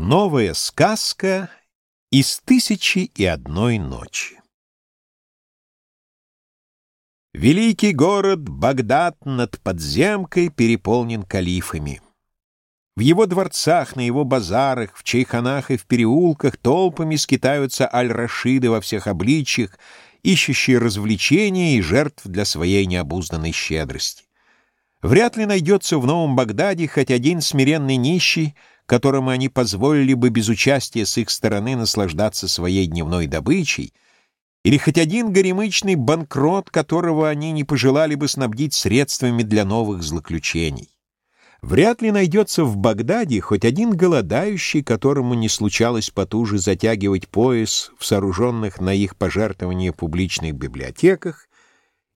Новая сказка из «Тысячи и одной ночи». Великий город Багдад над подземкой переполнен калифами. В его дворцах, на его базарах, в чайханах и в переулках толпами скитаются аль-Рашиды во всех обличьях, ищущие развлечения и жертв для своей необузданной щедрости. Вряд ли найдется в Новом Багдаде хоть один смиренный нищий, которому они позволили бы без участия с их стороны наслаждаться своей дневной добычей, или хоть один горемычный банкрот, которого они не пожелали бы снабдить средствами для новых злоключений. Вряд ли найдется в Багдаде хоть один голодающий, которому не случалось потуже затягивать пояс в сооруженных на их пожертвования публичных библиотеках,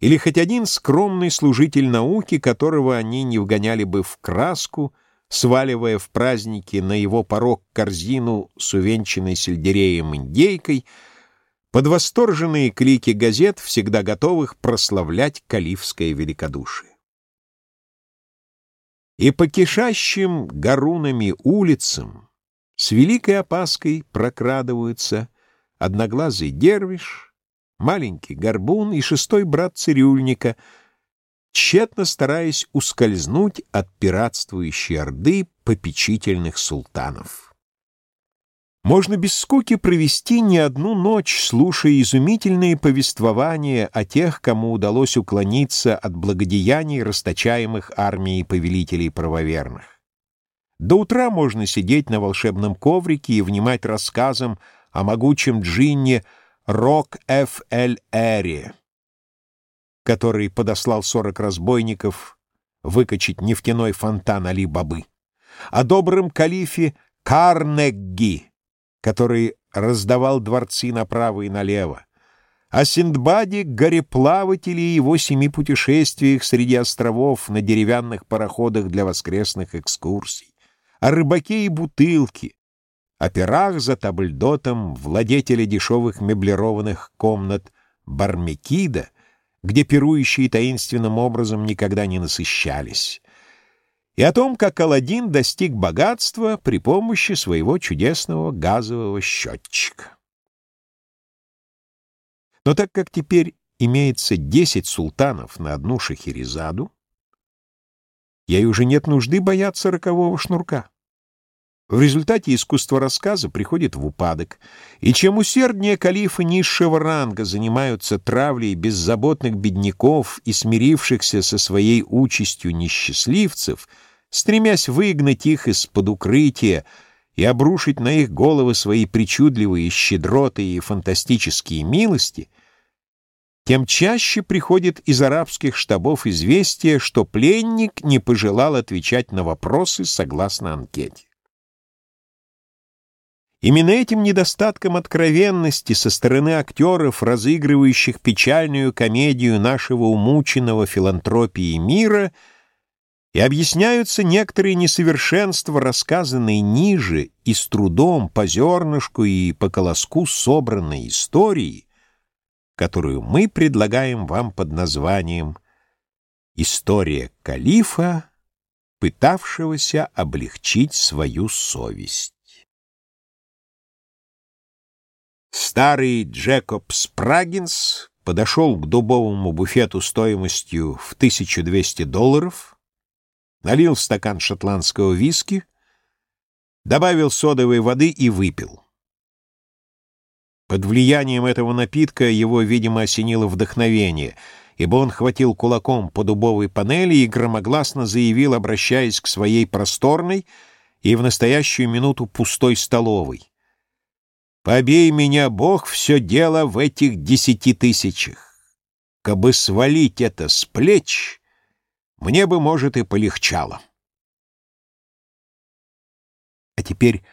или хоть один скромный служитель науки, которого они не вгоняли бы в краску, сваливая в праздники на его порог корзину с увенчанной сельдереем индейкой, под восторженные клики газет, всегда готовых прославлять калифское великодушие. И по кишащим горунами улицам с великой опаской прокрадываются одноглазый дервиш, маленький горбун и шестой брат цирюльника — тщетно стараясь ускользнуть от пиратствующей орды попечительных султанов. Можно без скуки провести не одну ночь, слушая изумительные повествования о тех, кому удалось уклониться от благодеяний, расточаемых армией повелителей правоверных. До утра можно сидеть на волшебном коврике и внимать рассказам о могучем джинне Рок-Ф-Эль-Эре который подослал сорок разбойников выкачать нефтяной фонтан Али-Бабы, о добром калифе Карнегги, который раздавал дворцы направо и налево, о Синдбаде, гореплавателе и его семи путешествиях среди островов на деревянных пароходах для воскресных экскурсий, о рыбаке и бутылке, о пирах за табльдотом владетеля дешевых меблированных комнат Бармекида — где пирующие таинственным образом никогда не насыщались, и о том, как Аладдин достиг богатства при помощи своего чудесного газового счетчика. Но так как теперь имеется десять султанов на одну шахерезаду, ей уже нет нужды бояться рокового шнурка. В результате искусство рассказа приходит в упадок, и чем усерднее калифы низшего ранга занимаются травлей беззаботных бедняков и смирившихся со своей участью несчастливцев, стремясь выгнать их из-под укрытия и обрушить на их головы свои причудливые щедроты и фантастические милости, тем чаще приходит из арабских штабов известие, что пленник не пожелал отвечать на вопросы согласно анкете. Именно этим недостатком откровенности со стороны актеров, разыгрывающих печальную комедию нашего умученного филантропии мира, и объясняются некоторые несовершенства, рассказанные ниже и с трудом по зернышку и по колоску собранной истории, которую мы предлагаем вам под названием «История калифа, пытавшегося облегчить свою совесть». Старый Джекоб Спрагинс подошел к дубовому буфету стоимостью в 1200 долларов, налил стакан шотландского виски, добавил содовой воды и выпил. Под влиянием этого напитка его, видимо, осенило вдохновение, ибо он хватил кулаком по дубовой панели и громогласно заявил, обращаясь к своей просторной и в настоящую минуту пустой столовой. Побей меня, Бог, все дело в этих десяти тысячах. Кабы свалить это с плеч, мне бы, может, и полегчало. А теперь,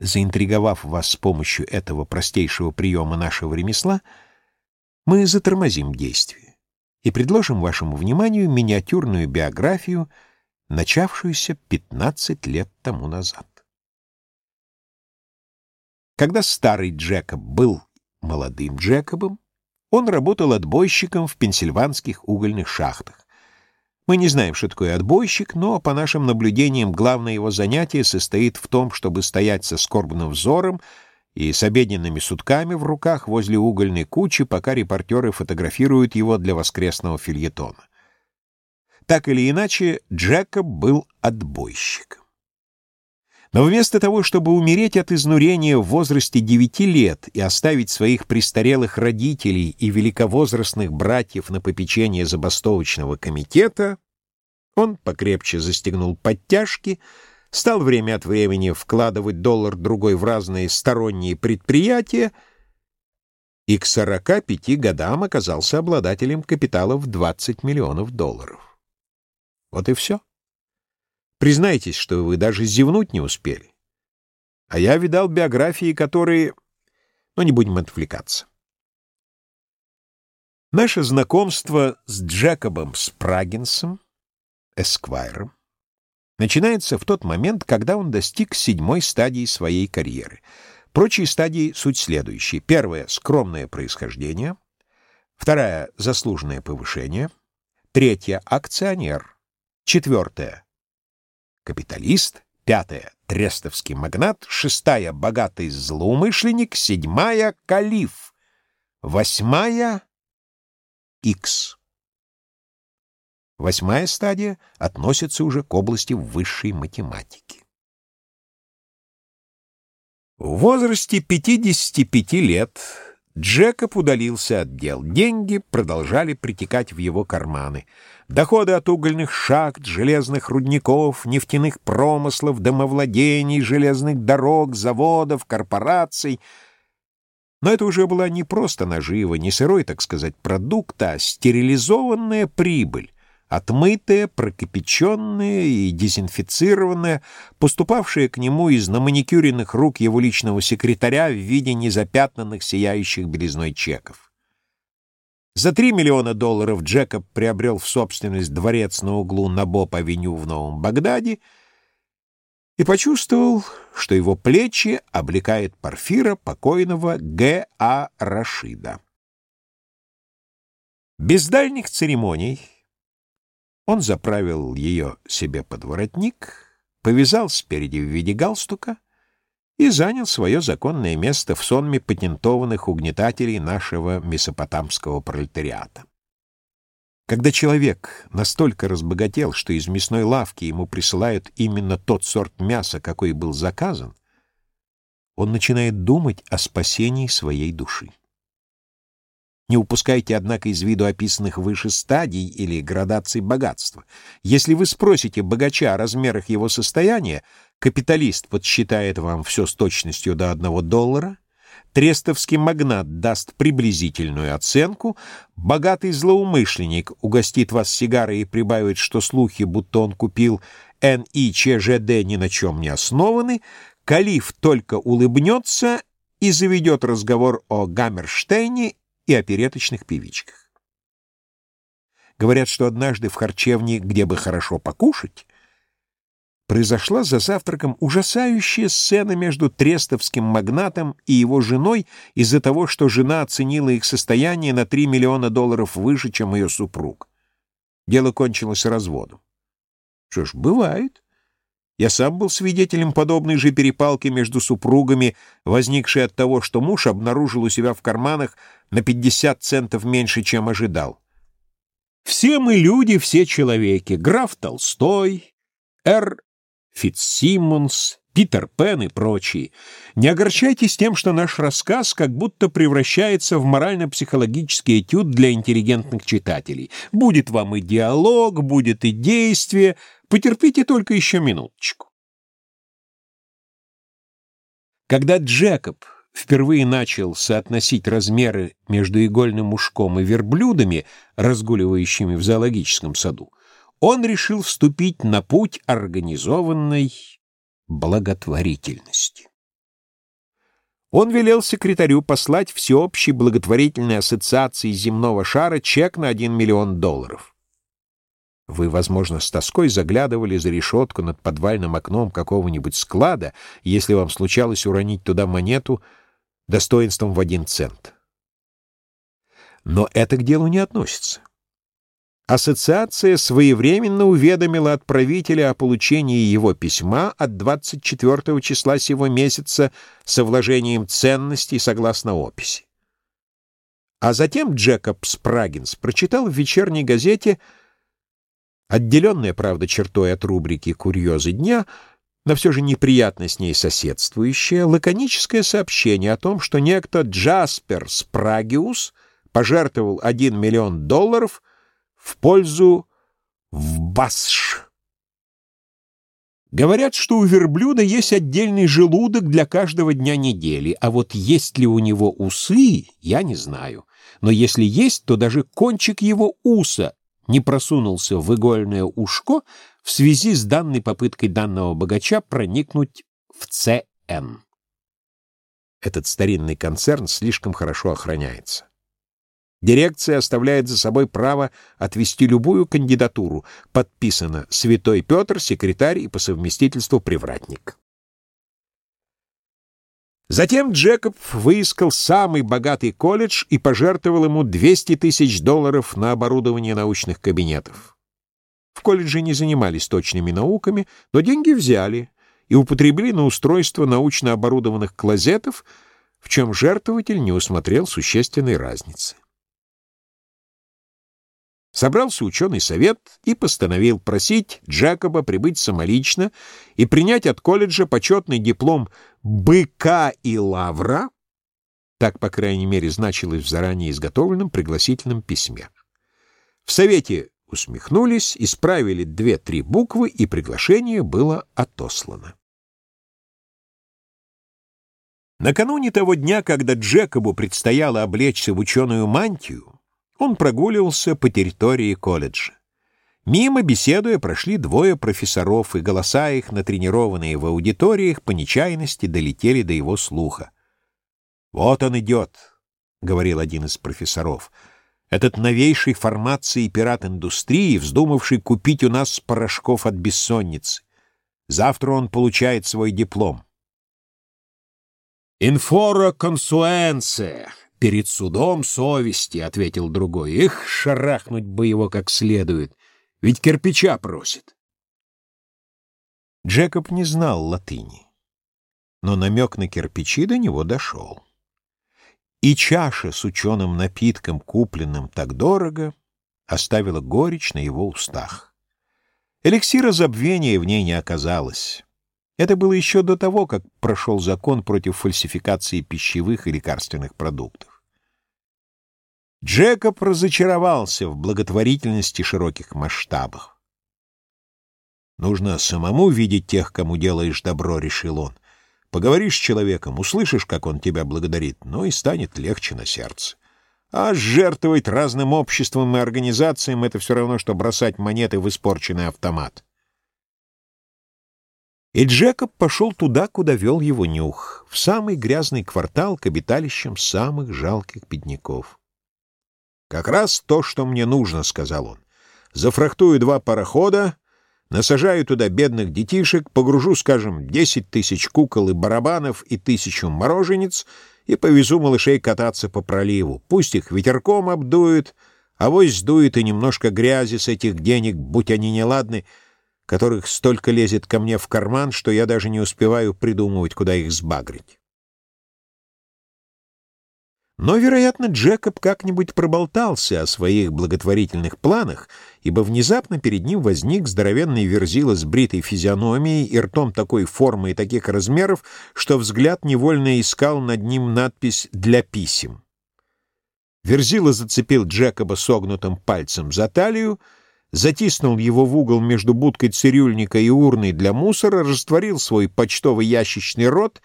заинтриговав вас с помощью этого простейшего приема нашего ремесла, мы затормозим действие и предложим вашему вниманию миниатюрную биографию, начавшуюся 15 лет тому назад. Когда старый Джекоб был молодым Джекобом, он работал отбойщиком в пенсильванских угольных шахтах. Мы не знаем, что такое отбойщик, но, по нашим наблюдениям, главное его занятие состоит в том, чтобы стоять со скорбным взором и с обеденными сутками в руках возле угольной кучи, пока репортеры фотографируют его для воскресного фильетона. Так или иначе, Джекоб был отбойщиком. Но вместо того, чтобы умереть от изнурения в возрасте девяти лет и оставить своих престарелых родителей и великовозрастных братьев на попечение забастовочного комитета, он покрепче застегнул подтяжки, стал время от времени вкладывать доллар-другой в разные сторонние предприятия и к 45 годам оказался обладателем капитала в 20 миллионов долларов. Вот и все. Признайтесь, что вы даже зевнуть не успели. А я видал биографии, которые... Но ну, не будем отвлекаться. Наше знакомство с Джекобом Спрагинсом, эсквайром, начинается в тот момент, когда он достиг седьмой стадии своей карьеры. Прочие стадии — суть следующие. Первая — скромное происхождение. Вторая — заслуженное повышение. Третья — акционер. Четвертая капиталист, пятая — трестовский магнат, шестая — богатый злоумышленник, седьмая — калиф, восьмая — икс. Восьмая стадия относится уже к области высшей математики. В возрасте 55 лет Джекоб удалился от дел. Деньги продолжали притекать в его карманы. Доходы от угольных шахт, железных рудников, нефтяных промыслов, домовладений, железных дорог, заводов, корпораций. Но это уже была не просто нажива, не сырой, так сказать, продукт, а стерилизованная прибыль отмытая, прокипяченная и дезинфицированная, поступавшая к нему из наманикюренных рук его личного секретаря в виде незапятнанных сияющих белизной чеков. За три миллиона долларов Джекоб приобрел в собственность дворец на углу Набоб-авеню в Новом Багдаде и почувствовал, что его плечи облекает парфира покойного Г.А. Рашида. Без дальних церемоний он заправил ее себе под воротник, повязал спереди в виде галстука и занял свое законное место в сонме патентованных угнетателей нашего месопотамского пролетариата. Когда человек настолько разбогател, что из мясной лавки ему присылают именно тот сорт мяса, какой был заказан, он начинает думать о спасении своей души. Не упускайте, однако, из виду описанных выше стадий или градаций богатства. Если вы спросите богача о размерах его состояния, капиталист подсчитает вам все с точностью до одного доллара, трестовский магнат даст приблизительную оценку, богатый злоумышленник угостит вас сигарой и прибавит, что слухи, будто он купил НИЧЖД ни на чем не основаны, калиф только улыбнется и заведет разговор о Гаммерштейне и опереточных певичках. Говорят, что однажды в харчевне, где бы хорошо покушать, произошла за завтраком ужасающая сцена между трестовским магнатом и его женой из-за того, что жена оценила их состояние на 3 миллиона долларов выше, чем ее супруг. Дело кончилось разводом. Что ж, бывает. Я сам был свидетелем подобной же перепалки между супругами, возникшей от того, что муж обнаружил у себя в карманах на 50 центов меньше, чем ожидал. Все мы люди, все человеки. Граф Толстой, Р. Фитцсимонс, Питер Пен и прочие. Не огорчайтесь тем, что наш рассказ как будто превращается в морально-психологический этюд для интеллигентных читателей. Будет вам и диалог, будет и действие — Потерпите только еще минуточку. Когда Джекоб впервые начал соотносить размеры между игольным ушком и верблюдами, разгуливающими в зоологическом саду, он решил вступить на путь организованной благотворительности. Он велел секретарю послать всеобщей благотворительной ассоциации земного шара чек на 1 миллион долларов. Вы, возможно, с тоской заглядывали за решетку над подвальным окном какого-нибудь склада, если вам случалось уронить туда монету достоинством в один цент. Но это к делу не относится. Ассоциация своевременно уведомила отправителя о получении его письма от 24 числа сего месяца со вложением ценностей согласно описи. А затем Джекоб Спрагинс прочитал в вечерней газете, отделенная, правда, чертой от рубрики «Курьезы дня», но все же неприятно с ней соседствующее, лаконическое сообщение о том, что некто Джаспер Спрагиус пожертвовал 1 миллион долларов в пользу ВБАСШ. Говорят, что у верблюда есть отдельный желудок для каждого дня недели, а вот есть ли у него усы, я не знаю. Но если есть, то даже кончик его уса не просунулся в игольное ушко в связи с данной попыткой данного богача проникнуть в ЦН. Этот старинный концерн слишком хорошо охраняется. Дирекция оставляет за собой право отвести любую кандидатуру. Подписано «Святой Петр, секретарь и по совместительству привратник». Затем Джекоб выискал самый богатый колледж и пожертвовал ему 200 тысяч долларов на оборудование научных кабинетов. В колледже не занимались точными науками, но деньги взяли и употребили на устройство научно оборудованных клозетов, в чем жертвователь не усмотрел существенной разницы. Собрался ученый совет и постановил просить Джекоба прибыть самолично и принять от колледжа почетный диплом «Быка и лавра», так, по крайней мере, значилось в заранее изготовленном пригласительном письме. В совете усмехнулись, исправили две-три буквы, и приглашение было отослано. Накануне того дня, когда Джекобу предстояло облечься в ученую мантию, он прогуливался по территории колледжа. Мимо, беседуя, прошли двое профессоров, и голоса их, натренированные в аудиториях, по нечаянности долетели до его слуха. «Вот он идет», — говорил один из профессоров, — «этот новейший формации пират индустрии, вздумавший купить у нас порошков от бессонницы. Завтра он получает свой диплом». «Инфора консуэнция», перед судом совести, — ответил другой. Их шарахнуть бы его как следует, ведь кирпича просит. Джекоб не знал латыни, но намек на кирпичи до него дошел. И чаша с ученым напитком, купленным так дорого, оставила горечь на его устах. Эликсира забвения в ней не оказалось. Это было еще до того, как прошел закон против фальсификации пищевых и лекарственных продуктов. Джекоб разочаровался в благотворительности широких масштабов. «Нужно самому видеть тех, кому делаешь добро», — решил он. «Поговоришь с человеком, услышишь, как он тебя благодарит, ну и станет легче на сердце. А жертвовать разным обществам и организациям — это все равно, что бросать монеты в испорченный автомат». И Джекоб пошел туда, куда вел его нюх, в самый грязный квартал к обиталищам самых жалких бедняков. «Как раз то, что мне нужно», — сказал он. «Зафрахтую два парохода, насажаю туда бедных детишек, погружу, скажем, десять тысяч кукол и барабанов и тысячу мороженец и повезу малышей кататься по проливу. Пусть их ветерком обдует, а вось сдует и немножко грязи с этих денег, будь они неладны, — которых столько лезет ко мне в карман, что я даже не успеваю придумывать, куда их сбагрить. Но, вероятно, Джекоб как-нибудь проболтался о своих благотворительных планах, ибо внезапно перед ним возник здоровенный верзила с бритой физиономией и ртом такой формы и таких размеров, что взгляд невольно искал над ним надпись «Для писем». Верзила зацепил Джекоба согнутым пальцем за талию, затиснул его в угол между будкой цирюльника и урной для мусора, растворил свой почтовый ящичный рот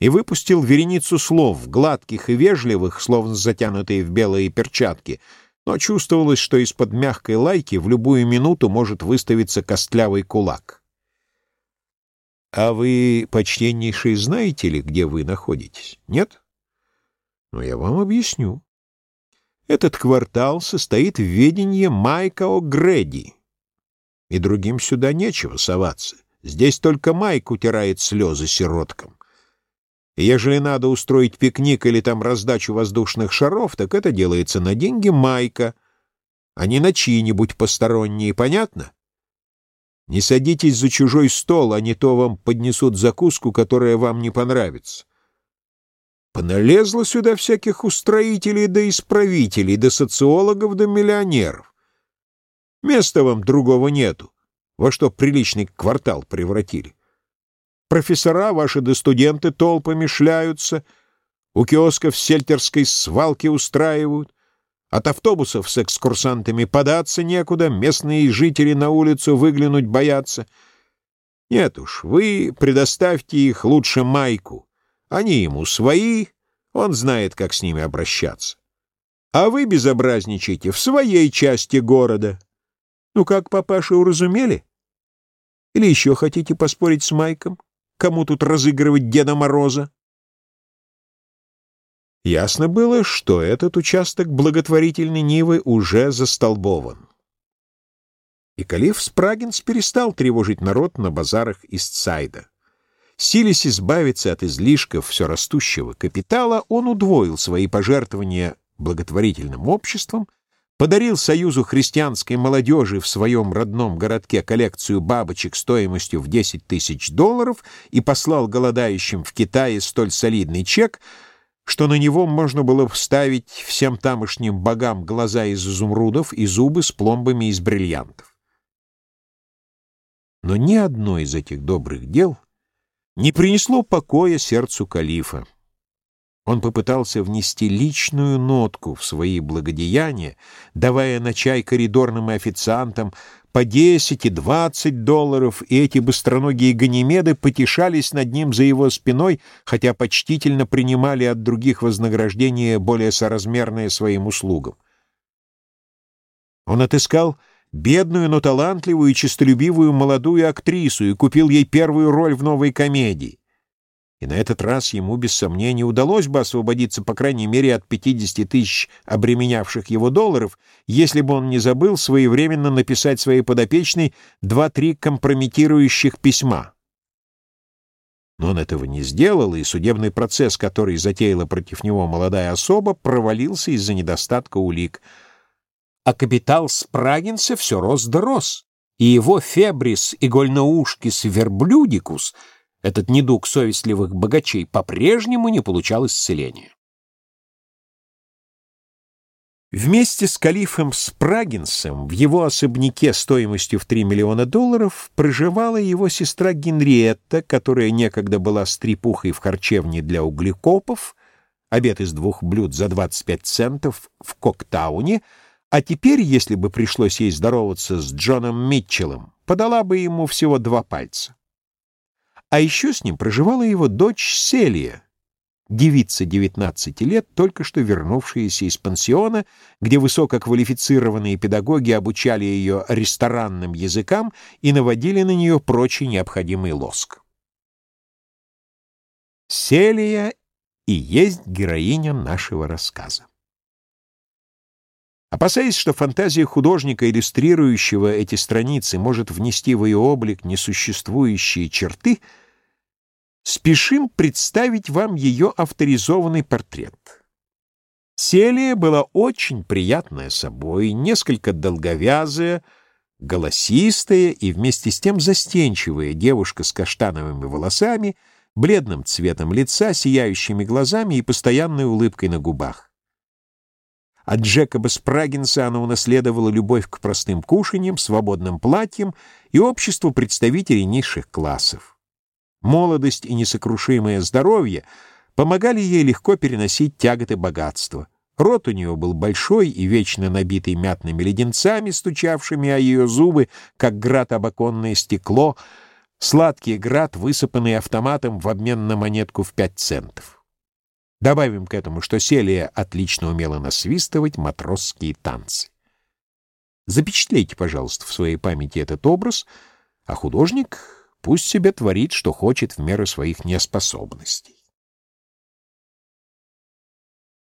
и выпустил вереницу слов, гладких и вежливых, словно затянутые в белые перчатки, но чувствовалось, что из-под мягкой лайки в любую минуту может выставиться костлявый кулак. «А вы, почтеннейшие, знаете ли, где вы находитесь? Нет? Ну, я вам объясню. Этот квартал состоит в ведении Майка О'Греди, и другим сюда нечего соваться. Здесь только Майк утирает слезы сироткам. И ежели надо устроить пикник или там раздачу воздушных шаров, так это делается на деньги Майка, а не на чьи-нибудь посторонние, понятно? Не садитесь за чужой стол, а не то вам поднесут закуску, которая вам не понравится. Поналезло сюда всяких устроителей да исправителей, да социологов да миллионеров. Места вам другого нету, во что приличный квартал превратили. Профессора ваши да студенты толпами шляются, у киосков сельтерской свалки устраивают, от автобусов с экскурсантами податься некуда, местные жители на улицу выглянуть боятся. Нет уж, вы предоставьте их лучше Майку. Они ему свои, он знает, как с ними обращаться. А вы безобразничаете в своей части города. Ну как, папаша, уразумели? Или еще хотите поспорить с Майком? Кому тут разыгрывать Деда Мороза? Ясно было, что этот участок благотворительной Нивы уже застолбован. И Калиф Спрагинс перестал тревожить народ на базарах Истсайда. Силясь избавиться от излишков все растущего капитала, он удвоил свои пожертвования благотворительным обществом, подарил Союзу христианской молодежи в своем родном городке коллекцию бабочек стоимостью в 10 тысяч долларов и послал голодающим в Китае столь солидный чек — что на него можно было вставить всем тамошним богам глаза из изумрудов и зубы с пломбами из бриллиантов. Но ни одно из этих добрых дел не принесло покоя сердцу калифа. Он попытался внести личную нотку в свои благодеяния, давая на чай коридорным официантам по 10 и 20 долларов, и эти быстроногие ганимеды потешались над ним за его спиной, хотя почтительно принимали от других вознаграждения более соразмерные своим услугам. Он отыскал бедную, но талантливую и честолюбивую молодую актрису и купил ей первую роль в новой комедии. И на этот раз ему, без сомнения, удалось бы освободиться, по крайней мере, от 50 тысяч обременявших его долларов, если бы он не забыл своевременно написать своей подопечной два-три компрометирующих письма. Но он этого не сделал, и судебный процесс, который затеяла против него молодая особа, провалился из-за недостатка улик. А капитал Спрагинса все рос да рос, и его фебрис и гольноушкис верблюдикус — этот недуг совестливых богачей по-прежнему не получал исцеления. Вместе с калифом Спрагинсом в его особняке стоимостью в 3 миллиона долларов проживала его сестра Генриетта, которая некогда была стрепухой в харчевне для углекопов, обед из двух блюд за 25 центов в Коктауне, а теперь, если бы пришлось ей здороваться с Джоном Митчеллом, подала бы ему всего два пальца. А еще с ним проживала его дочь Селия, девица 19 лет, только что вернувшаяся из пансиона, где высококвалифицированные педагоги обучали ее ресторанным языкам и наводили на нее прочий необходимый лоск. Селия и есть героиня нашего рассказа. Опасаясь, что фантазия художника, иллюстрирующего эти страницы, может внести в ее облик несуществующие черты, спешим представить вам ее авторизованный портрет. Селия была очень приятная собой, несколько долговязая, голосистая и вместе с тем застенчивая девушка с каштановыми волосами, бледным цветом лица, сияющими глазами и постоянной улыбкой на губах. От Джекоба Спрагинса она унаследовала любовь к простым кушаньям, свободным платьям и обществу представителей низших классов. Молодость и несокрушимое здоровье помогали ей легко переносить тяготы богатства. Рот у нее был большой и вечно набитый мятными леденцами, стучавшими о ее зубы, как град об оконное стекло, сладкий град, высыпанный автоматом в обмен на монетку в пять центов. Добавим к этому, что Селия отлично умела насвистывать матросские танцы. Запечатлейте, пожалуйста, в своей памяти этот образ, а художник пусть себе творит, что хочет в меру своих неспособностей.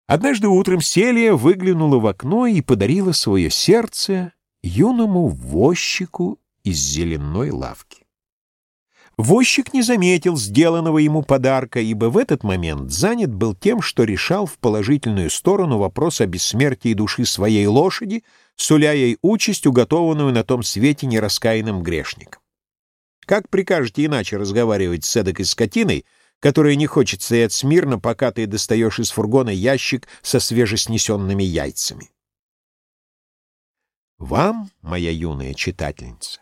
Однажды утром Селия выглянула в окно и подарила свое сердце юному возчику из зеленой лавки. Возчик не заметил сделанного ему подарка, ибо в этот момент занят был тем, что решал в положительную сторону вопрос о бессмертии души своей лошади, суля ей участь, уготованную на том свете нераскаянным грешником. Как прикажете иначе разговаривать с эдакой скотиной, которая не хочет стоять смирно, пока ты достаешь из фургона ящик со свежеснесенными яйцами? Вам, моя юная читательница,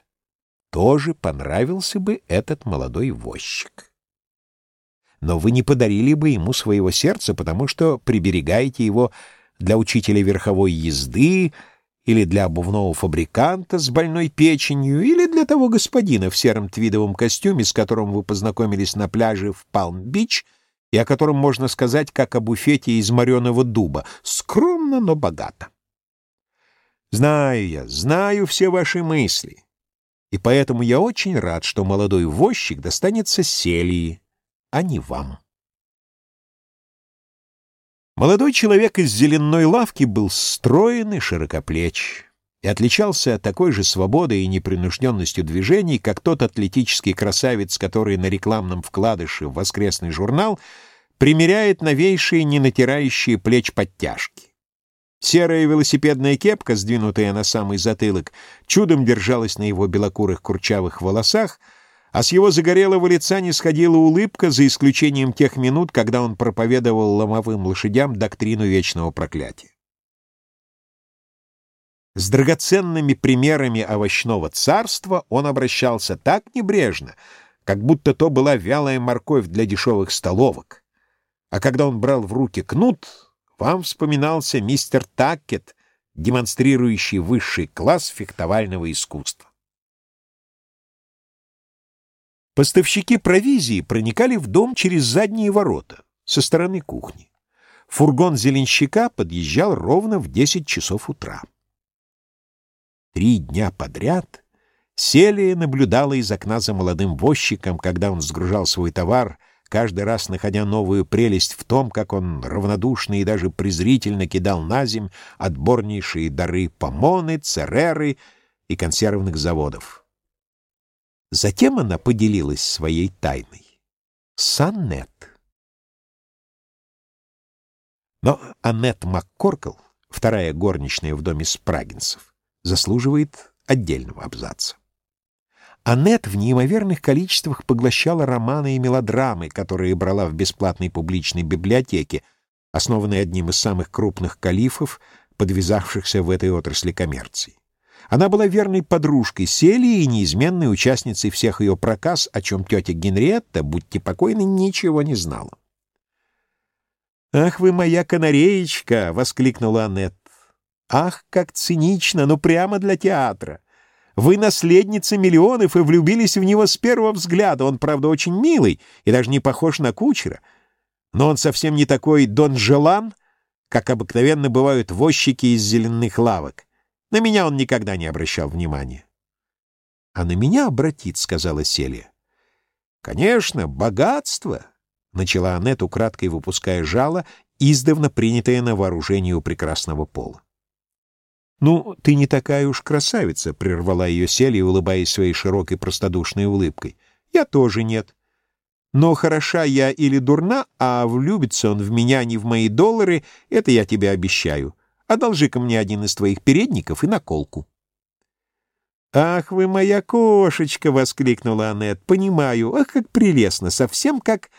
тоже понравился бы этот молодой возчик. Но вы не подарили бы ему своего сердца, потому что приберегаете его для учителя верховой езды или для обувного фабриканта с больной печенью, или для того господина в сером твидовом костюме, с которым вы познакомились на пляже в Палм-Бич, и о котором можно сказать, как о буфете из мореного дуба, скромно, но богато. Знаю я, знаю все ваши мысли и поэтому я очень рад, что молодой возчик достанется Селии, а не вам. Молодой человек из зеленой лавки был строен и широкоплеч и отличался такой же свободой и непринужденностью движений, как тот атлетический красавец, который на рекламном вкладыше в воскресный журнал примеряет новейшие, не натирающие плеч подтяжки. Серая велосипедная кепка, сдвинутая на самый затылок, чудом держалась на его белокурых курчавых волосах, а с его загорелого лица не сходила улыбка, за исключением тех минут, когда он проповедовал ломовым лошадям доктрину вечного проклятия. С драгоценными примерами овощного царства он обращался так небрежно, как будто то была вялая морковь для дешевых столовок. А когда он брал в руки кнут, вам вспоминался мистер Таккет, демонстрирующий высший класс фехтовального искусства. Поставщики провизии проникали в дом через задние ворота, со стороны кухни. Фургон зеленщика подъезжал ровно в 10 часов утра. Три дня подряд Селия наблюдала из окна за молодым возчиком, когда он сгружал свой товар каждый раз находя новую прелесть в том, как он равнодушно и даже презрительно кидал на земь отборнейшие дары помоны, цереры и консервных заводов. Затем она поделилась своей тайной с Аннет. Но Аннет МакКоркл, вторая горничная в доме Спрагинцев, заслуживает отдельного абзаца. Аннет в неимоверных количествах поглощала романы и мелодрамы, которые брала в бесплатной публичной библиотеке, основанной одним из самых крупных калифов, подвязавшихся в этой отрасли коммерции. Она была верной подружкой Селии и неизменной участницей всех ее проказ, о чем тетя Генриетта, будьте покойны, ничего не знала. «Ах вы моя канареечка!» — воскликнула Аннет. «Ах, как цинично, ну прямо для театра! Вы наследница миллионов и влюбились в него с первого взгляда. Он, правда, очень милый и даже не похож на кучера. Но он совсем не такой Дон Желан, как обыкновенно бывают возчики из зеленых лавок. На меня он никогда не обращал внимания. — А на меня обратит, — сказала Селия. — Конечно, богатство, — начала Аннет, украдкой выпуская жало, издавна принятое на вооружение у прекрасного пола. «Ну, ты не такая уж красавица», — прервала ее Селия, улыбаясь своей широкой простодушной улыбкой. «Я тоже нет. Но хороша я или дурна, а влюбится он в меня, не в мои доллары, это я тебе обещаю. Одолжи-ка мне один из твоих передников и наколку». «Ах вы моя кошечка!» — воскликнула Аннет. «Понимаю. Ах, как прелестно! Совсем как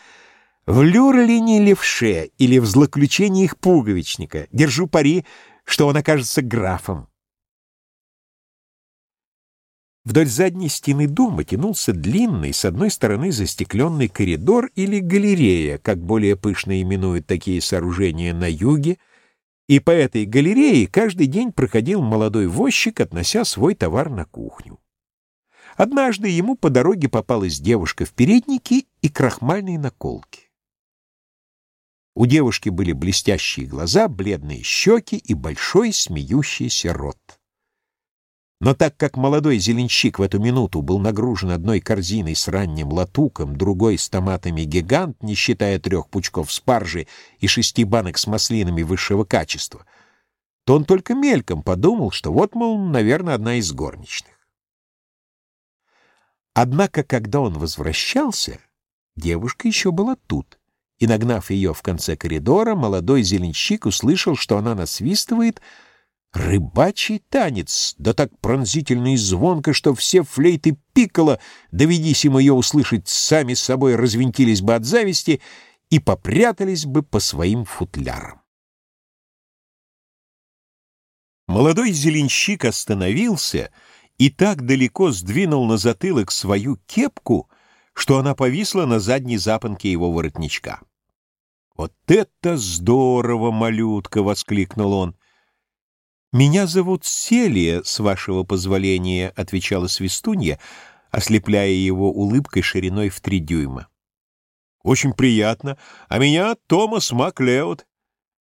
в люрлине левше или в злоключениях пуговичника. Держу пари, что он окажется графом. Вдоль задней стены дома тянулся длинный, с одной стороны застекленный коридор или галерея, как более пышно именуют такие сооружения на юге, и по этой галерее каждый день проходил молодой возчик, относя свой товар на кухню. Однажды ему по дороге попалась девушка в переднике и крахмальной наколке. У девушки были блестящие глаза, бледные щеки и большой смеющийся рот. Но так как молодой зеленщик в эту минуту был нагружен одной корзиной с ранним латуком, другой с томатами гигант, не считая трех пучков спаржи и шести банок с маслинами высшего качества, то он только мельком подумал, что вот, мол, наверное, одна из горничных. Однако, когда он возвращался, девушка еще была тут, и, нагнав ее в конце коридора, молодой зеленщик услышал, что она насвистывает рыбачий танец, да так пронзительно и звонко, что все флейты пикало, доведись им ее услышать, сами собой развинтились бы от зависти и попрятались бы по своим футлярам. Молодой зеленщик остановился и так далеко сдвинул на затылок свою кепку, что она повисла на задней запонке его воротничка. «Вот это здорово, малютка!» — воскликнул он. «Меня зовут Селия, с вашего позволения», — отвечала Свистунья, ослепляя его улыбкой шириной в три дюйма. «Очень приятно. А меня Томас Маклеод.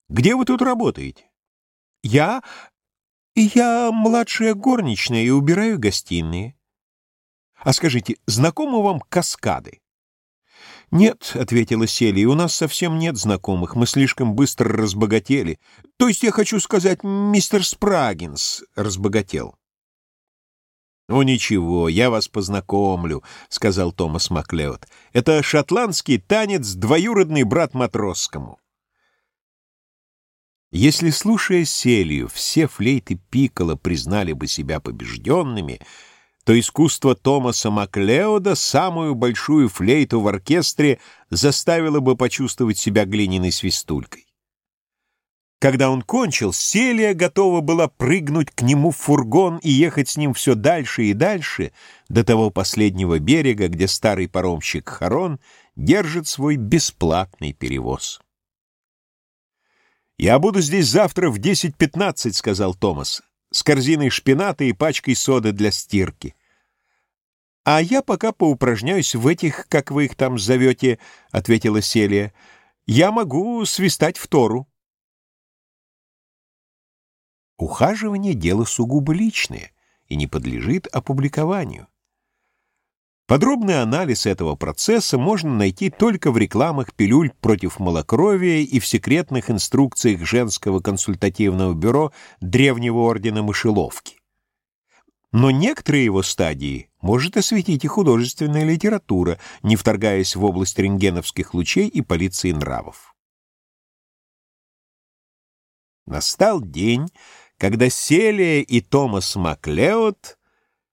Где вы тут работаете?» «Я «Я младшая горничная и убираю гостиные». «А скажите, знакомы вам каскады?» «Нет», — ответила Селия, — «у нас совсем нет знакомых, мы слишком быстро разбогатели. То есть я хочу сказать, мистер Спрагинс разбогател». «Ну ничего, я вас познакомлю», — сказал Томас Маклеод. «Это шотландский танец, двоюродный брат матросскому». Если, слушая Селию, все флейты Пикколо признали бы себя побежденными, то искусство Томаса Маклеода самую большую флейту в оркестре заставило бы почувствовать себя глиняной свистулькой. Когда он кончил, Селия готова была прыгнуть к нему в фургон и ехать с ним все дальше и дальше, до того последнего берега, где старый паромщик Харон держит свой бесплатный перевоз. «Я буду здесь завтра в 10.15», — сказал Томас, «с корзиной шпината и пачкой соды для стирки». «А я пока поупражняюсь в этих, как вы их там зовете», — ответила Селия. «Я могу свистать в Тору». Ухаживание — дело сугубо личное и не подлежит опубликованию. Подробный анализ этого процесса можно найти только в рекламах пилюль против малокровия и в секретных инструкциях женского консультативного бюро Древнего ордена Мышеловки. Но некоторые его стадии может осветить и художественная литература, не вторгаясь в область рентгеновских лучей и полиции нравов. Настал день, когда Селия и Томас Маклеод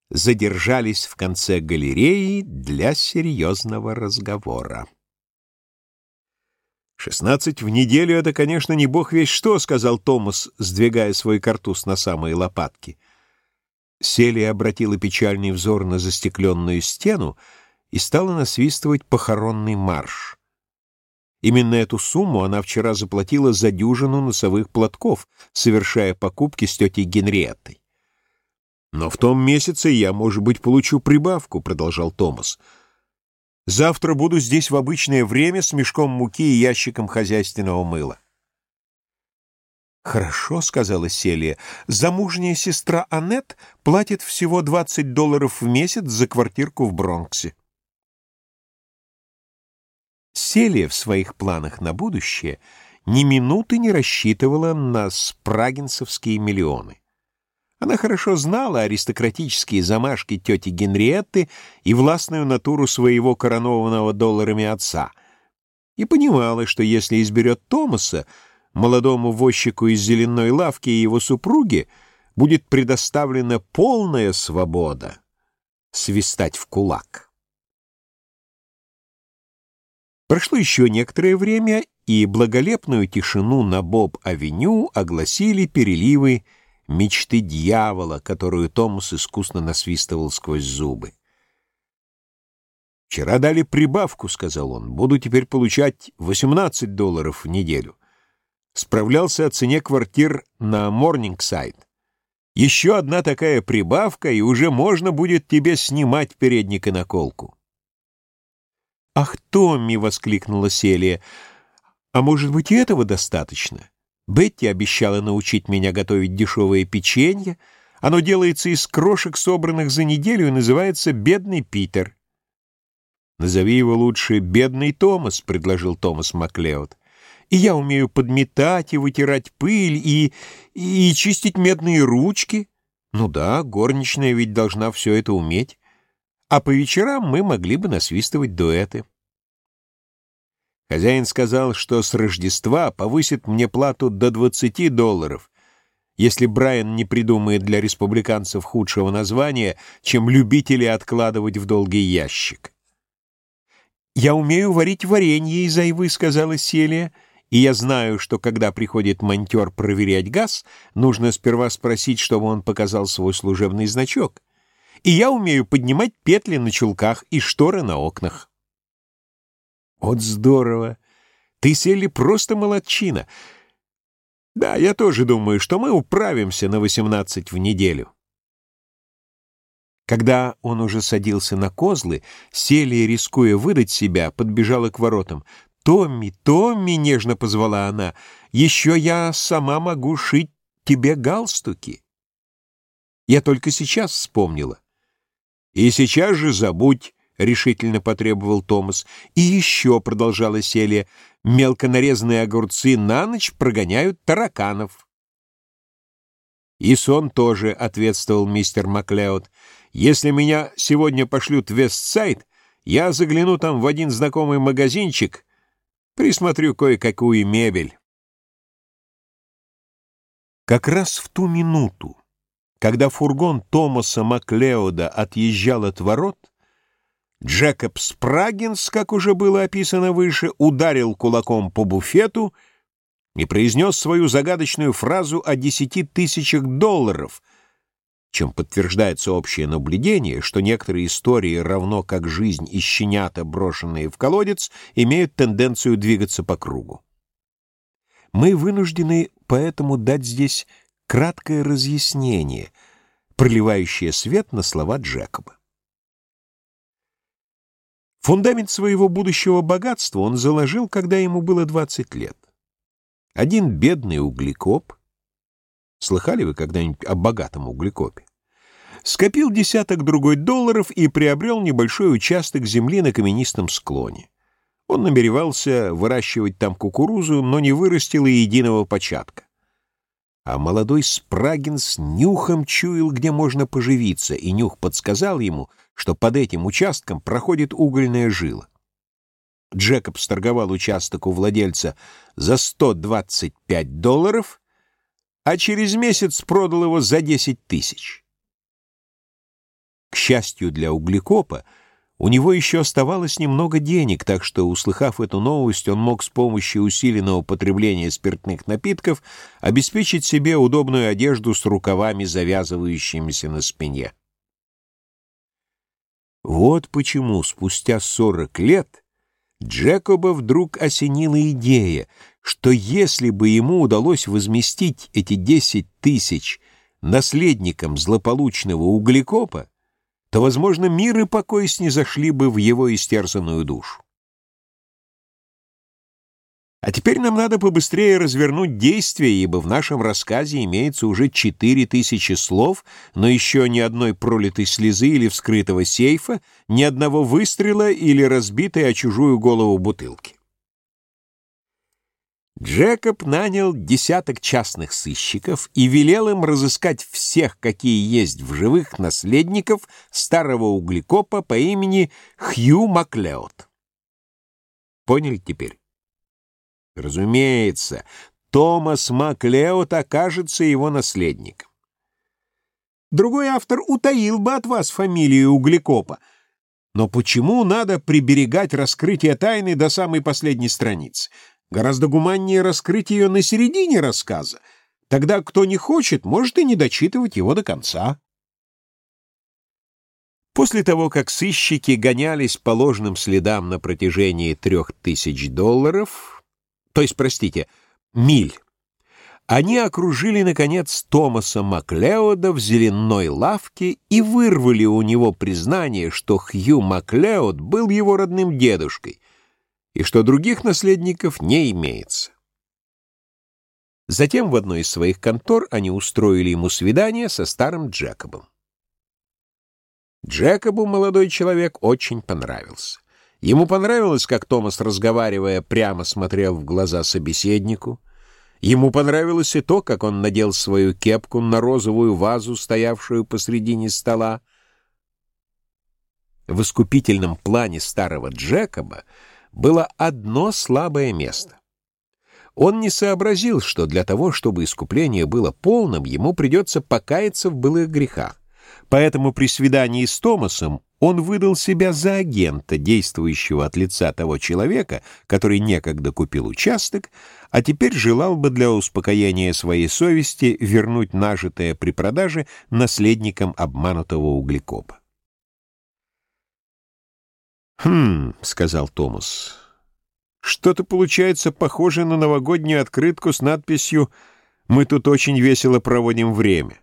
задержались в конце галереи для серьезного разговора. «Шестнадцать в неделю — это, конечно, не бог весь что», — сказал Томас, сдвигая свой картуз на самые лопатки. Селия обратила печальный взор на застекленную стену и стала насвистывать похоронный марш. Именно эту сумму она вчера заплатила за дюжину носовых платков, совершая покупки с тетей Генриеттой. «Но в том месяце я, может быть, получу прибавку», — продолжал Томас. «Завтра буду здесь в обычное время с мешком муки и ящиком хозяйственного мыла». «Хорошо», — сказала Селия. «Замужняя сестра Аннет платит всего 20 долларов в месяц за квартирку в Бронксе». Селия в своих планах на будущее ни минуты не рассчитывала на спрагинцевские миллионы. Она хорошо знала аристократические замашки тети Генриетты и властную натуру своего коронованного долларами отца, и понимала, что если изберет Томаса, молодому возчику из зеленой лавки и его супруге будет предоставлена полная свобода свистать в кулак. Прошло еще некоторое время, и благолепную тишину на Боб-авеню огласили переливы мечты дьявола, которую Томас искусно насвистывал сквозь зубы. «Вчера дали прибавку», — сказал он. «Буду теперь получать 18 долларов в неделю». Справлялся о цене квартир на Морнингсайд. Еще одна такая прибавка, и уже можно будет тебе снимать передник и наколку. «Ах, Томми!» — воскликнула Селия. «А может быть, и этого достаточно?» Бетти обещала научить меня готовить дешевое печенье. Оно делается из крошек, собранных за неделю, и называется «Бедный Питер». «Назови его лучше «Бедный Томас», — предложил Томас Маклеод. «И я умею подметать и вытирать пыль, и... и чистить медные ручки. Ну да, горничная ведь должна все это уметь. а по вечерам мы могли бы насвистывать дуэты. Хозяин сказал, что с Рождества повысит мне плату до 20 долларов, если Брайан не придумает для республиканцев худшего названия, чем любители откладывать в долгий ящик. «Я умею варить варенье из айвы», — сказала Селия, «и я знаю, что когда приходит монтер проверять газ, нужно сперва спросить, чтобы он показал свой служебный значок. И я умею поднимать петли на чулках и шторы на окнах». «Вот здорово! Ты, Сели, просто молодчина!» Да, я тоже думаю, что мы управимся на 18 в неделю. Когда он уже садился на козлы, Селия, рискуя выдать себя, подбежала к воротам. «Томми, Томми!» — нежно позвала она. «Еще я сама могу шить тебе галстуки». Я только сейчас вспомнила. «И сейчас же забудь», — решительно потребовал Томас. «И еще», — продолжала Селия, — «мелко нарезанные огурцы на ночь прогоняют тараканов». «И сон тоже», — ответствовал мистер Маклеод. «Если меня сегодня пошлют в Вестсайд, я загляну там в один знакомый магазинчик, присмотрю кое-какую мебель». Как раз в ту минуту, когда фургон Томаса Маклеода отъезжал от ворот, Джекоб Спрагинс, как уже было описано выше, ударил кулаком по буфету и произнес свою загадочную фразу о десяти тысячах долларов, чем подтверждается общее наблюдение, что некоторые истории, равно как жизнь и щенята, брошенные в колодец, имеют тенденцию двигаться по кругу. Мы вынуждены поэтому дать здесь краткое разъяснение, проливающее свет на слова Джекоба. Фундамент своего будущего богатства он заложил, когда ему было 20 лет. Один бедный углекоп, слыхали вы когда-нибудь о богатом углекопе, скопил десяток другой долларов и приобрел небольшой участок земли на каменистом склоне. Он намеревался выращивать там кукурузу, но не вырастил и единого початка. А молодой Спрагин с нюхом чуял, где можно поживиться, и нюх подсказал ему — что под этим участком проходит угольная жила. Джекоб сторговал участок у владельца за 125 долларов, а через месяц продал его за 10 тысяч. К счастью для углекопа, у него еще оставалось немного денег, так что, услыхав эту новость, он мог с помощью усиленного потребления спиртных напитков обеспечить себе удобную одежду с рукавами, завязывающимися на спине. Вот почему спустя сорок лет Джекоба вдруг осенила идея, что если бы ему удалось возместить эти десять тысяч наследникам злополучного углекопа, то, возможно, мир и покой снизошли бы в его истерзанную душу. А теперь нам надо побыстрее развернуть действие, ибо в нашем рассказе имеется уже четыре тысячи слов, но еще ни одной пролитой слезы или вскрытого сейфа, ни одного выстрела или разбитой о чужую голову бутылки. Джекоб нанял десяток частных сыщиков и велел им разыскать всех, какие есть в живых наследников старого углекопа по имени Хью Маклеод. Поняли теперь? Разумеется, Томас Маклеод окажется его наследником. Другой автор утаил бы от вас фамилию Углекопа. Но почему надо приберегать раскрытие тайны до самой последней страницы? Гораздо гуманнее раскрыть ее на середине рассказа. Тогда кто не хочет, может и не дочитывать его до конца. После того, как сыщики гонялись по ложным следам на протяжении трех тысяч долларов, то есть, простите, миль, они окружили, наконец, Томаса Маклеода в зеленой лавке и вырвали у него признание, что Хью Маклеод был его родным дедушкой и что других наследников не имеется. Затем в одной из своих контор они устроили ему свидание со старым Джекобом. Джекобу молодой человек очень понравился. Ему понравилось, как Томас, разговаривая, прямо смотрел в глаза собеседнику. Ему понравилось и то, как он надел свою кепку на розовую вазу, стоявшую посредине стола. В искупительном плане старого Джекоба было одно слабое место. Он не сообразил, что для того, чтобы искупление было полным, ему придется покаяться в былых грехах. Поэтому при свидании с Томасом он выдал себя за агента, действующего от лица того человека, который некогда купил участок, а теперь желал бы для успокоения своей совести вернуть нажитое при продаже наследникам обманутого углекопа. «Хм», — сказал Томас, — «что-то получается похоже на новогоднюю открытку с надписью «Мы тут очень весело проводим время».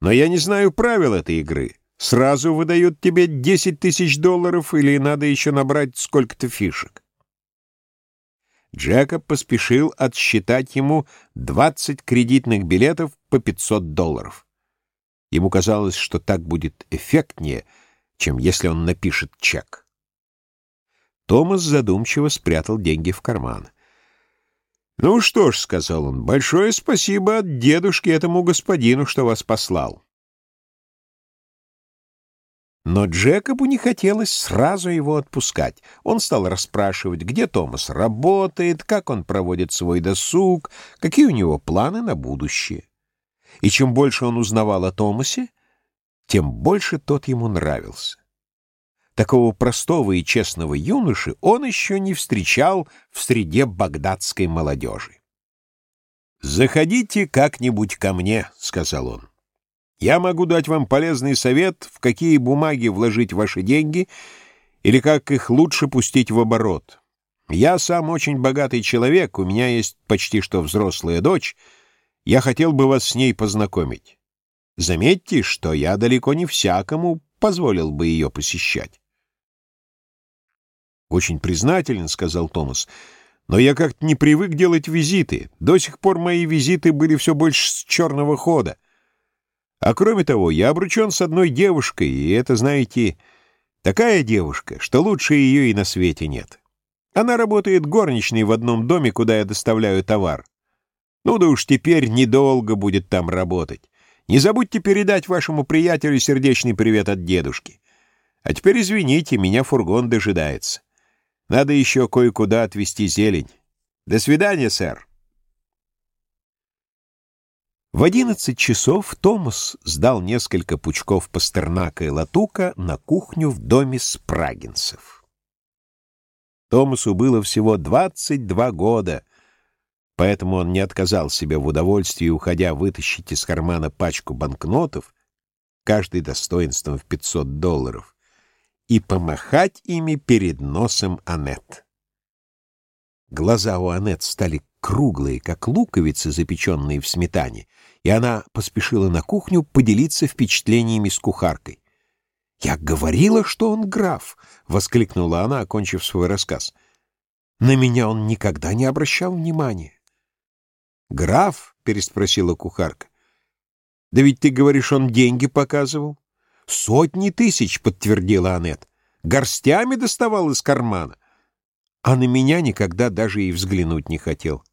Но я не знаю правил этой игры. Сразу выдают тебе 10 тысяч долларов или надо еще набрать сколько-то фишек?» Джекоб поспешил отсчитать ему 20 кредитных билетов по 500 долларов. Ему казалось, что так будет эффектнее — чем если он напишет чек. Томас задумчиво спрятал деньги в карман. «Ну что ж», — сказал он, — «большое спасибо от дедушки этому господину, что вас послал». Но Джекобу не хотелось сразу его отпускать. Он стал расспрашивать, где Томас работает, как он проводит свой досуг, какие у него планы на будущее. И чем больше он узнавал о Томасе, тем больше тот ему нравился. Такого простого и честного юноши он еще не встречал в среде багдадской молодежи. «Заходите как-нибудь ко мне», — сказал он. «Я могу дать вам полезный совет, в какие бумаги вложить ваши деньги или как их лучше пустить в оборот. Я сам очень богатый человек, у меня есть почти что взрослая дочь, я хотел бы вас с ней познакомить. Заметьте, что я далеко не всякому позволил бы ее посещать. «Очень признателен», — сказал Томас, — «но я как-то не привык делать визиты. До сих пор мои визиты были все больше с черного хода. А кроме того, я обручен с одной девушкой, и это, знаете, такая девушка, что лучше ее и на свете нет. Она работает горничной в одном доме, куда я доставляю товар. Ну да уж теперь недолго будет там работать. Не забудьте передать вашему приятелю сердечный привет от дедушки. А теперь извините, меня фургон дожидается. Надо еще кое-куда отвезти зелень. До свидания, сэр. В одиннадцать часов Томас сдал несколько пучков пастернака и латука на кухню в доме спрагинцев. Томасу было всего двадцать два года, Поэтому он не отказал себе в удовольствии, уходя, вытащить из кармана пачку банкнотов, каждый достоинством в 500 долларов, и помахать ими перед носом Аннет. Глаза у Аннет стали круглые, как луковицы, запеченные в сметане, и она поспешила на кухню поделиться впечатлениями с кухаркой. «Я говорила, что он граф!» — воскликнула она, окончив свой рассказ. «На меня он никогда не обращал внимания». «Граф?» — переспросила кухарка. «Да ведь ты говоришь, он деньги показывал». «Сотни тысяч», — подтвердила Аннет. «Горстями доставал из кармана». А на меня никогда даже и взглянуть не хотел.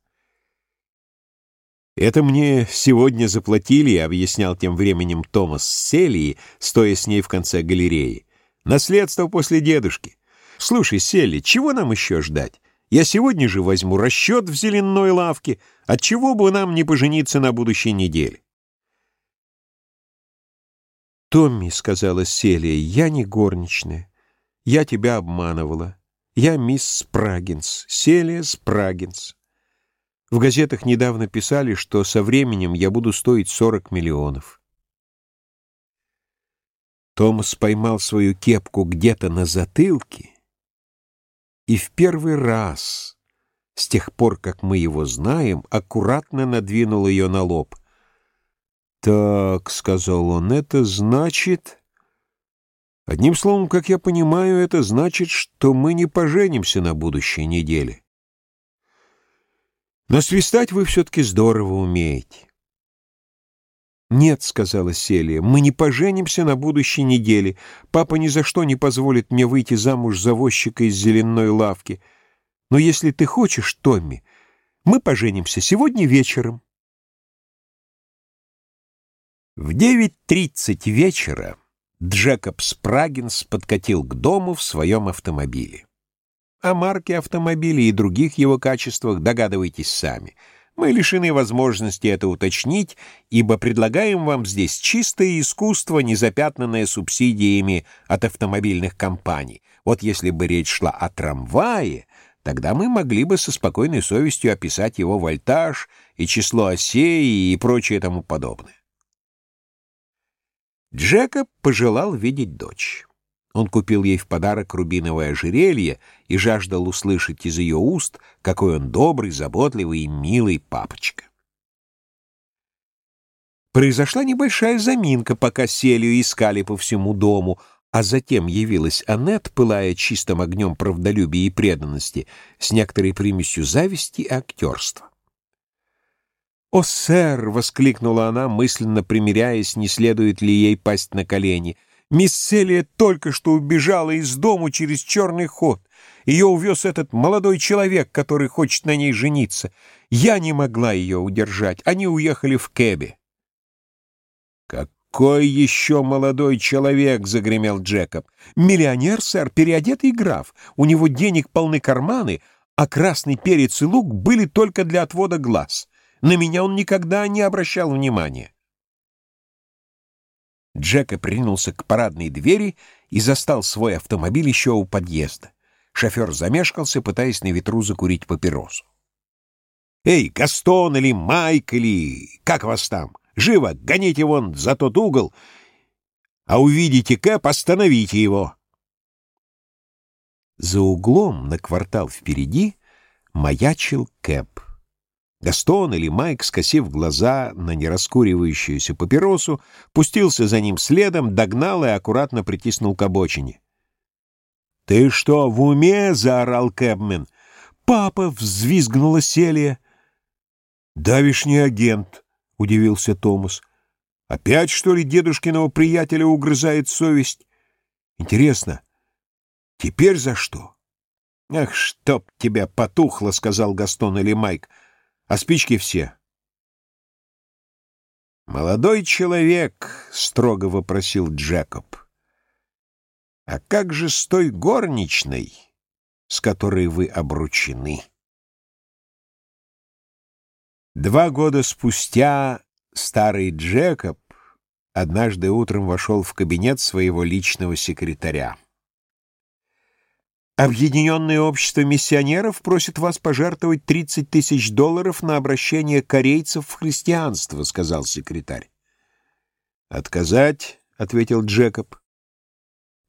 «Это мне сегодня заплатили», — объяснял тем временем Томас Селии, стоя с ней в конце галереи. «Наследство после дедушки. Слушай, Селли, чего нам еще ждать? Я сегодня же возьму расчет в зеленой лавке. Отчего бы нам не пожениться на будущей неделе? «Томми», — сказала Селия, — «я не горничная. Я тебя обманывала. Я мисс Спрагинс, Селия Спрагинс. В газетах недавно писали, что со временем я буду стоить 40 миллионов». Томас поймал свою кепку где-то на затылке и в первый раз, с тех пор, как мы его знаем, аккуратно надвинул ее на лоб. «Так», — сказал он, — «это значит...» «Одним словом, как я понимаю, это значит, что мы не поженимся на будущей неделе. Но свистать вы все-таки здорово умеете». «Нет», — сказала Селия, — «мы не поженимся на будущей неделе. Папа ни за что не позволит мне выйти замуж за возчика из зеленой лавки. Но если ты хочешь, Томми, мы поженимся сегодня вечером». В девять тридцать вечера Джекоб Спрагинс подкатил к дому в своем автомобиле. О марке автомобиля и других его качествах догадывайтесь сами. Мы лишены возможности это уточнить, ибо предлагаем вам здесь чистое искусство, не запятнанное субсидиями от автомобильных компаний. Вот если бы речь шла о трамвае, тогда мы могли бы со спокойной совестью описать его вольтаж и число осей и прочее тому подобное. Джекоб пожелал видеть дочь. Он купил ей в подарок рубиновое ожерелье и жаждал услышать из ее уст, какой он добрый, заботливый и милый папочка. Произошла небольшая заминка, пока Селию искали по всему дому, а затем явилась Аннет, пылая чистым огнем правдолюбия и преданности, с некоторой примесью зависти и актерства. «О, сэр!» — воскликнула она, мысленно примиряясь, не следует ли ей пасть на колени — Мисс Селия только что убежала из дому через черный ход. Ее увез этот молодой человек, который хочет на ней жениться. Я не могла ее удержать. Они уехали в Кэбе. «Какой еще молодой человек?» — загремел Джекоб. «Миллионер, сэр, переодетый граф. У него денег полны карманы, а красный перец и лук были только для отвода глаз. На меня он никогда не обращал внимания». Джека принулся к парадной двери и застал свой автомобиль еще у подъезда. Шофер замешкался, пытаясь на ветру закурить папиросу. «Эй, Гастон или Майк или... Как вас там? Живо, гоните вон за тот угол, а увидите Кэп, остановите его!» За углом на квартал впереди маячил Кэп. Гастон или Майк, скосив глаза на нераскуривающуюся папиросу, пустился за ним следом, догнал и аккуратно притиснул к обочине. «Ты что, в уме?» — заорал Кэбмен. «Папа!» — взвизгнула Селия. «Давишний агент», — удивился Томас. «Опять, что ли, дедушкиного приятеля угрызает совесть? Интересно, теперь за что?» «Ах, чтоб тебя потухло!» — сказал Гастон или Майк. А спички все. «Молодой человек», — строго вопросил Джекоб, — «а как же с той горничной, с которой вы обручены?» Два года спустя старый Джекоб однажды утром вошел в кабинет своего личного секретаря. Объединенное общество миссионеров просит вас пожертвовать 30 тысяч долларов на обращение корейцев в христианство, — сказал секретарь. «Отказать», — ответил Джекоб.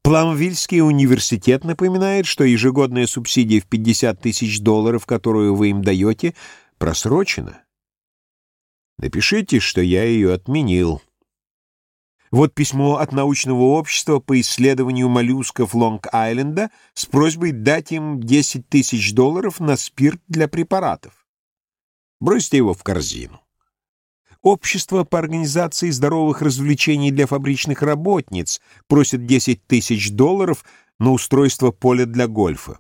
Пламвильский университет напоминает, что ежегодная субсидия в 50 тысяч долларов, которую вы им даете, просрочена. Напишите, что я ее отменил. Вот письмо от научного общества по исследованию моллюсков Лонг-Айленда с просьбой дать им 10 тысяч долларов на спирт для препаратов. Бросьте его в корзину. Общество по организации здоровых развлечений для фабричных работниц просит 10 тысяч долларов на устройство поля для гольфа.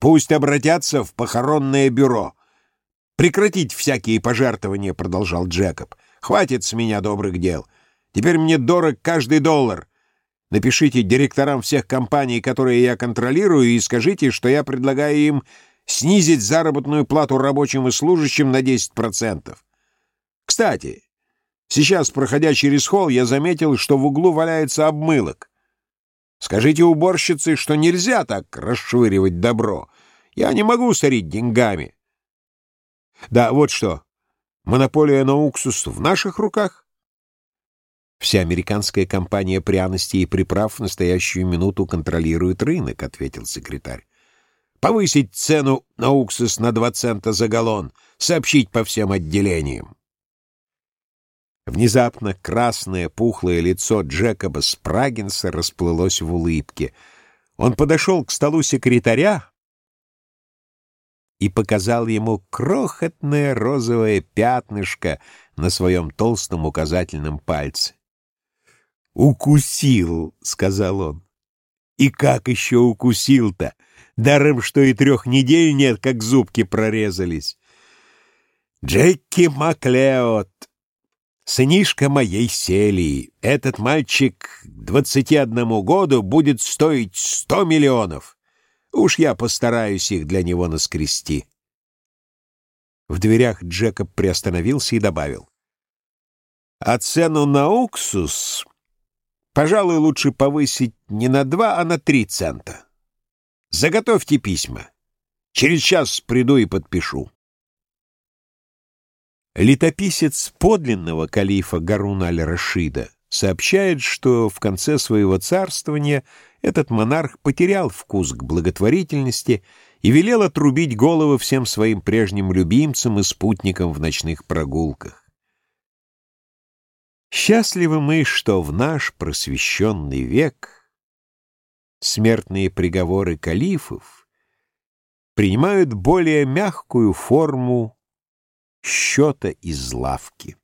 Пусть обратятся в похоронное бюро. Прекратить всякие пожертвования, продолжал Джекоб. Хватит с меня добрых дел. Теперь мне дорог каждый доллар. Напишите директорам всех компаний, которые я контролирую, и скажите, что я предлагаю им снизить заработную плату рабочим и служащим на 10%. Кстати, сейчас, проходя через холл, я заметил, что в углу валяется обмылок. Скажите уборщице, что нельзя так расшвыривать добро. Я не могу сорить деньгами. Да, вот что. Монополия на уксус в наших руках? Вся американская компания пряностей и приправ в настоящую минуту контролирует рынок, ответил секретарь. Повысить цену на уксус на два цента за галлон, сообщить по всем отделениям. Внезапно красное пухлое лицо Джекоба Спрагинса расплылось в улыбке. Он подошел к столу секретаря и показал ему крохотное розовое пятнышко на своем толстом указательном пальце. «Укусил», — сказал он. «И как еще укусил-то? Даром, что и трех недель нет, как зубки прорезались». «Джеки Маклеод!» Сынишка моей Селии, этот мальчик к двадцати одному году будет стоить сто миллионов. Уж я постараюсь их для него наскрести. В дверях Джекоб приостановился и добавил. А цену на уксус, пожалуй, лучше повысить не на два, а на три цента. Заготовьте письма. Через час приду и подпишу. Летописец подлинного калифа Гарун аль-Рашида сообщает, что в конце своего царствования этот монарх потерял вкус к благотворительности и велел отрубить головы всем своим прежним любимцам и спутникам в ночных прогулках. Счастливы мы, что в наш просвещенный век смертные приговоры калифов принимают более мягкую форму счета из лавки.